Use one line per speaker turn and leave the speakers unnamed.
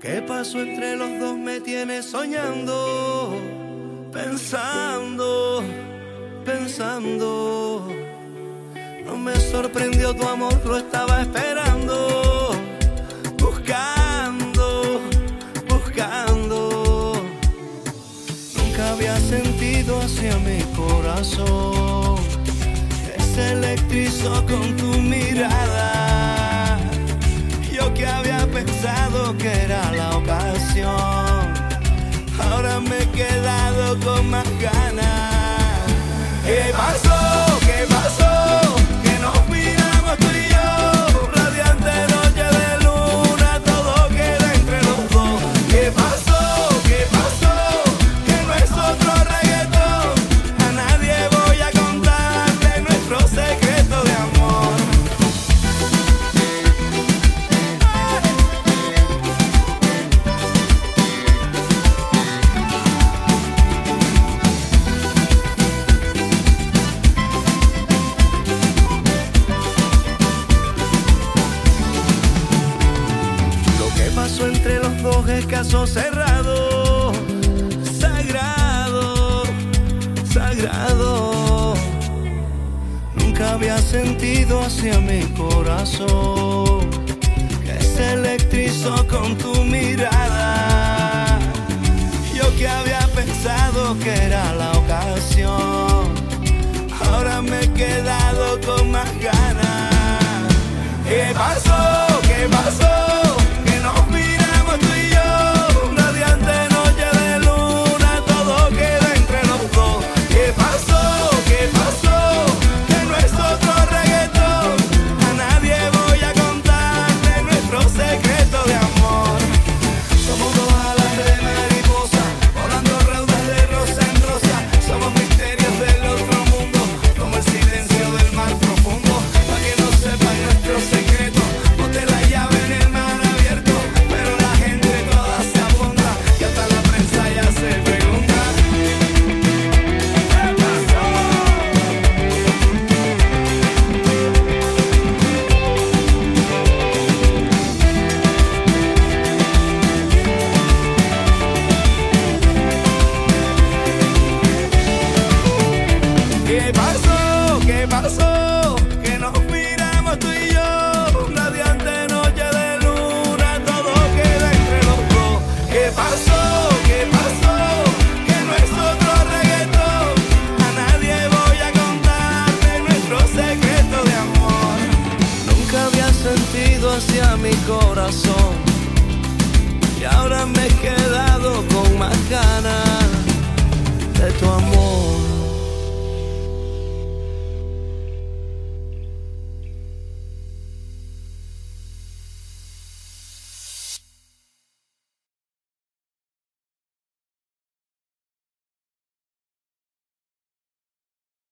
Qué pasó entre los dos me tiene soñando, pensando, pensando. No me sorprendió tu amor, lo estaba esperando, buscando, buscando. Nunca había sentido hacia mi corazón que se electrizó con tu mirada. Yo que había pensado que era con más ganas. foge escaso cerrado, sagrado, sagrado. Nunca había sentido hacia mi corazón que se electrizó con tu mirada. Yo que había pensado que era la ocasión, ahora me he quedado con más ganas. mi corazón.